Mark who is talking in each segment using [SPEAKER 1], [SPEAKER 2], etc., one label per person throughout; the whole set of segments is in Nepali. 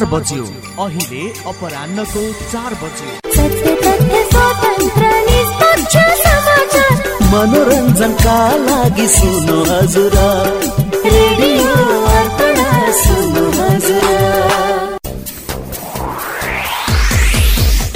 [SPEAKER 1] चार बज्यो। अहिले अपरान्नको चार बज्यो।
[SPEAKER 2] सत्य तथ्य स्वतन्त्र निष्पक्ष समाचार
[SPEAKER 3] मनोरञ्जनका लागि सुन्नु हजुर।
[SPEAKER 2] रेडियो अर्पण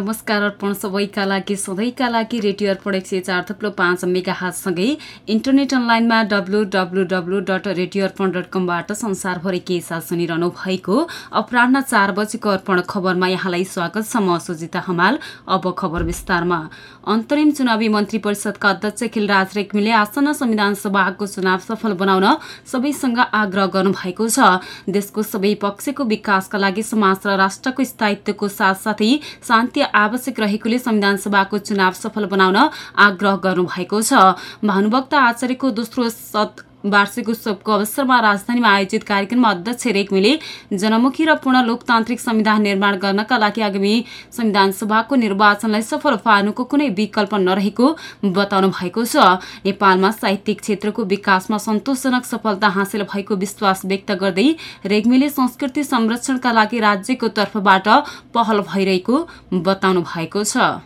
[SPEAKER 4] नमस्कार अर्पण सबैका लागि सधैँका लागि रेडियो अर्पण एक सय चार थप्लो पाँच मेगा हातसँगै इन्टरनेट अनलाइनमा W W W dot radio Arpan dot कमबाट संसारभरि के साथ सुनिरहनु भएको अपराह चार बजेको अर्पण खबरमा यहाँलाई स्वागत छ। म सुजिता हमाल अब खबर विस्तारमा। अन्तरिम चुनावी मन्त्री परिषदका अध्यक्ष खिलराज रेग्मीले आसन्न संविधान सभाको चुनाव सफल बनाउन सबैसँग आग्रह गर्नुभएको छ। देशको सबै पक्षको विकासका लागि समाज र राष्ट्रको स्थायित्वको साथसाथै शान्ति आवश्यक रहेकोले संविधान सभाको चुनाव सफल बनाउन आग्रह गर्नुभएको छ। भानुभक्त आचार्यको दोस्रो सत वार्षिक उत्सवको अवसरमा राजधानीमा आयोजित कार्यक्रममा अध्यक्ष रेग्मीले जनमुखी र पूर्ण लोकतान्त्रिक संविधान निर्माण गर्नका लागि आगामी संविधान सभाको निर्वाचनलाई सफल पार्नुको कुनै विकल्प नरहेको बताउनु भएको छ। नेपालमा साहित्यिक क्षेत्रको विकासमा सन्तोषजनक सफलता हासिल भएको विश्वास व्यक्त गर्दै रेग्मीले संस्कृति संरक्षणका लागि राज्यको तर्फबाट पहल भइरहेको बताउनु भएको छ।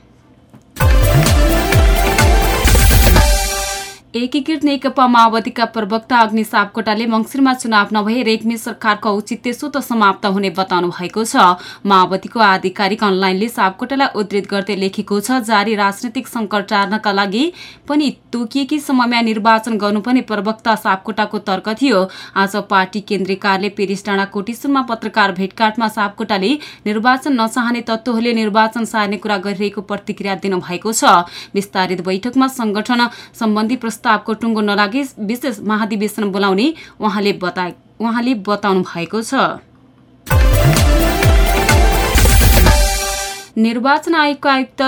[SPEAKER 4] एकीकृत नेकपा माओवादीका प्रवक्ता अग्नि सापकोटाले मङ्सिरमा चुनाव नभए रेग्मी सरकारको औचित्य स्वत समाप्त हुने बताउनु भएको छ। माओवादीको आधिकारिक अनलाइनले सापकोटालाई उद्धृत गर्दै लेखेको छ जारी राजनैतिक सङ्कट टार्नका लागि पनि तोकिएकी समयमा निर्वाचन गर्नुपर्ने प्रवक्ता सापकोटाको तर्क थियो। आज पार्टी केन्द्रीय कार्यालय पेरिस डाँडा कोटिसुनमा पत्रकार भेटघाटमा सापकोटाले निर्वाचन नचाहने तत्त्वहरूले निर्वाचन सार्ने कुरा गरिरहेको प्रतिक्रिया दिनुभएको छ। विस्तारित बैठकमा संगठन सम्बन्धी प्रस्तावको टुङ्गो नलागे विशेष महाधिवेशन बोलाउने उहाँले बताउनु भएको छ। निर्वाचन आयोगका आयुक्त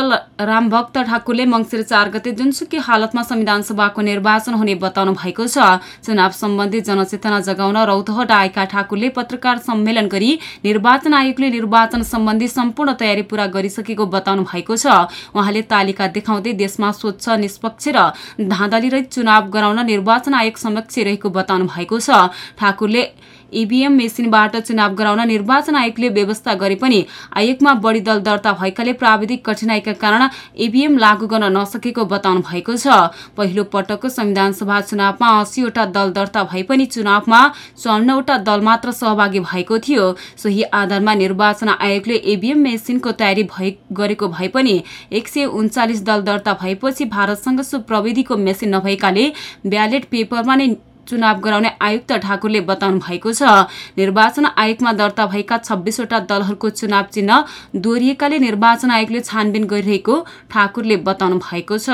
[SPEAKER 4] रामभक्त ठाकुरले मङ्सिर चार गते जुनसुकै हालतमा संविधान सभाको निर्वाचन हुने बताउनु भएको छ। चुनाव सम्बन्धी जनचेतना जगाउन रौतहट आएका ठाकुरले पत्रकार सम्मेलन गरी निर्वाचन आयोगले निर्वाचन सम्बन्धी सम्पूर्ण तयारी पूरा गरिसकेको बताउनु भएको छ। उहाँले तालिका देखाउँदै देशमा स्वच्छ निष्पक्ष र धाँधलीरहित चुनाव गराउन निर्वाचन आयोग समक्ष रहेको बताउनु भएको छ। ठाकुरले इभीएम मेसिनबाट चुनाव गराउन निर्वाचन आयोगले व्यवस्था गरे पनि आयोगमा बढी दल दर्ता भएकाले प्राविधिक कठिनाईका कारण इभीएम लागू गर्न नसकेको बताउनु भएको छ। पहिलो पटकको संविधान सभा चुनावमा अस्सीवटा दल दर्ता भए पनि चुनावमा चौन्नवटा दल मात्र सहभागी भएको थियो। सोही आधारमा निर्वाचन आयोगले इभीएम मेसिनको तयारी गरेको भए पनि एक सय उन्चालिस दल दर्ता भएपछि भारतसँग सो प्रविधिको मेसिन नभएकाले ब्यालेट पेपरमा नै चुनाव गराउने आयुक्त ठाकुरले बताउनु भएको छ। निर्वाचन आयोगमा दर्ता भएका छब्बिसवटा दलहरूको चुनाव चिन्ह दोहोरिएकाले निर्वाचन आयोगले छानबिन गरिरहेको ठाकुरले बताउनु भएको छ।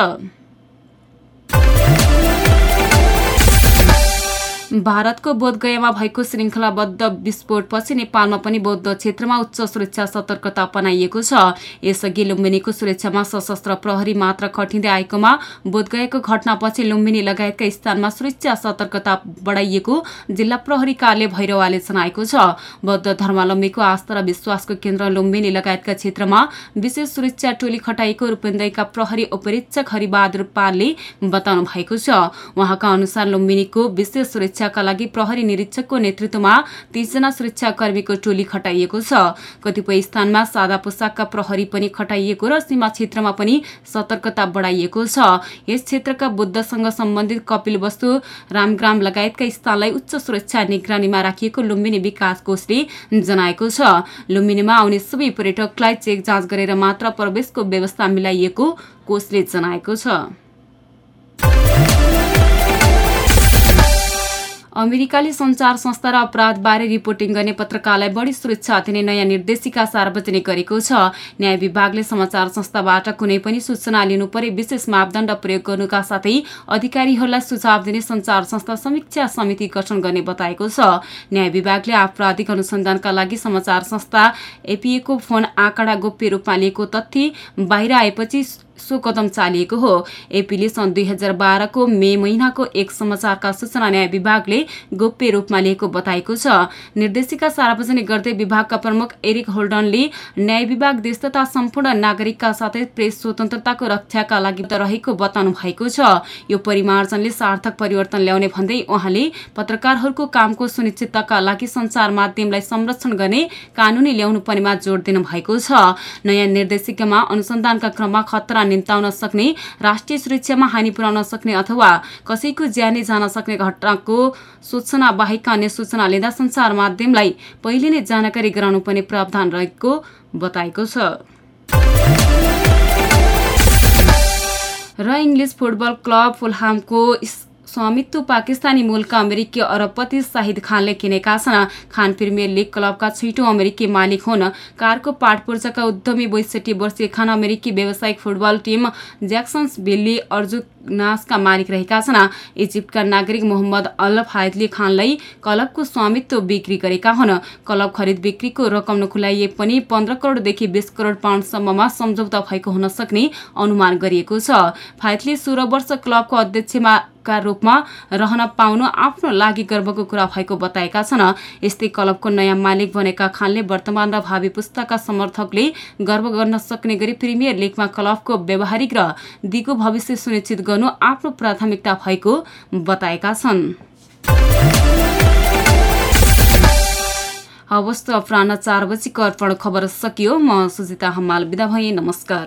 [SPEAKER 4] भारतको बोधगयामा भएको श्रृङ्खलाबद्ध विस्फोटपछि नेपालमा पनि बौद्ध क्षेत्रमा उच्च सुरक्षा सतर्कता अपनाइएको छ। यसअघि लुम्बिनीको सुरक्षामा सशस्त्र प्रहरी मात्र खटिँदै आएकोमा बोधगयाको घटनापछि लुम्बिनी लगायतका स्थानमा सुरक्षा सतर्कता बढाइएको जिल्ला प्रहरी कार्यालय भैरवाले जनाएको छ। बौद्ध धर्मावलम्बीको आस्था र विश्वासको केन्द्र लुम्बिनी लगायतका क्षेत्रमा विशेष सुरक्षा टोली खटाइएको रूपन्देहीका प्रहरी उपरीक्षक हरिबहादुर पालले बताउनु भएको छ। उहाँका अनुसार लुम्बिनीको विशेष सुरक्षा सुरक्षाका लागि प्रहरी निरीक्षकको नेतृत्वमा तीसजना सुरक्षाकर्मीको टोली खटाइएको छ। कतिपय स्थानमा सादा पोसाकका प्रहरी पनि खटाइएको र सीमा क्षेत्रमा पनि सतर्कता बढाइएको छ। यस क्षेत्रका बुद्धसँग सम्बन्धित कपिल वस्तु रामग्राम लगायतका स्थानलाई उच्च सुरक्षा निगरानीमा राखिएको लुम्बिनी विकास कोषले जनाएको छ। लुम्बिनीमा आउने सबै पर्यटकलाई चेक जाँच गरेर मात्र प्रवेशको व्यवस्था मिलाइएको कोषले जनाएको छ। अमेरिकाली सञ्चार संस्था र अपराधबारे रिपोर्टिङ गर्ने पत्रकारलाई बढी सुरक्षा दिने नयाँ निर्देशिका सार्वजनिक गरेको छ। न्याय विभागले समाचार संस्थाबाट कुनै पनि सूचना लिनु परे विशेष मापदण्ड प्रयोग गर्नुका साथै अधिकारीहरूलाई सुझाव दिने सञ्चार संस्था समीक्षा समिति गठन गर्ने बताएको छ। न्याय विभागले आपराधिक अनुसन्धानका लागि समाचार संस्था एपिएको फोन आँकडा गोप्य रूपमा लिएको तथ्य बाहिर आएपछि सो कदम चालिएको हो। एपीले सन् दुई हजार बाह्रको मे महिनाको एक समाचारका सूचना न्याय विभागले गोप्य रूपमा लिएको बताएको छ। निर्देशिका सार्वजनिक गर्दै विभागका प्रमुख एरिक होल्डनले न्याय विभाग देश तथा सम्पूर्ण नागरिकका साथै प्रेस स्वतन्त्रताको रक्षाका लागि रहेको बताउनु भएको छ। यो परिमार्जनले सार्थक परिवर्तन ल्याउने भन्दै उहाँले पत्रकारहरूको कामको सुनिश्चितताका लागि सञ्चार माध्यमलाई संरक्षण गर्ने कानूनी ल्याउनु पर्नेमा जोड दिनु भएको छ। नयाँ निर्देशिकामा अनुसन्धानका क्रममा खतरा निम्ताउन सक्ने राष्ट्रिय सुरक्षामा हानि पुर्याउन सक्ने अथवा कसैको ज्यानै जान सक्ने घटनाको सूचना बाहेकका अन्य सूचना लिँदा सञ्चार माध्यमलाई पहिले नै जानकारी गराउनु पर्ने प्रावधान रहेको बताएको छ। र इङ्ग्लिस फुटबल क्लब फुलहामको स्वामित्व पाकिस्तानी मूलका अमेरिकी अरबपति शाहिद खानले किनेका छन्। खान प्रिमियर लिग क्लबका छिटो अमेरिकी मालिक हुन्। कारको पाटपूर्जाका उद्यमी बैसठी वर्षीय खान अमेरिकी व्यावसायिक फुटबल टिम ज्याक्सन्स बिल्ली अर्जुनासका मालिक रहेका छन्। इजिप्टका नागरिक मोहम्मद अल फायदले खानलाई क्लबको स्वामित्व बिक्री गरेका हुन्। क्लब खरिद बिक्रीको रकम नखुलाइए पनि पन्ध्र करोडदेखि बिस करोड पाउन्डसम्ममा सम्झौता भएको हुन सक्ने अनुमान गरिएको छ। फायदले सोह्र वर्ष क्लबको अध्यक्षमा का रूपमा रहन पाउनु आफ्नो लागि गर्वको कुरा भएको बताएका छन्। यस्तै क्लबको नयाँ मालिक बनेका खानले वर्तमान र भावी पुस्ताका समर्थकले गर्व गर्न सक्ने गरी प्रिमियर लिगमा क्लबको व्यावहारिक र दिगो भविष्य सुनिश्चित गर्नु आफ्नो प्राथमिकता भएको बताएका छन्। हवस् त अपराह चार बजीको अर्पण खबर सकियो। म सुजिता हमाल बिदा भएँ। नमस्कार।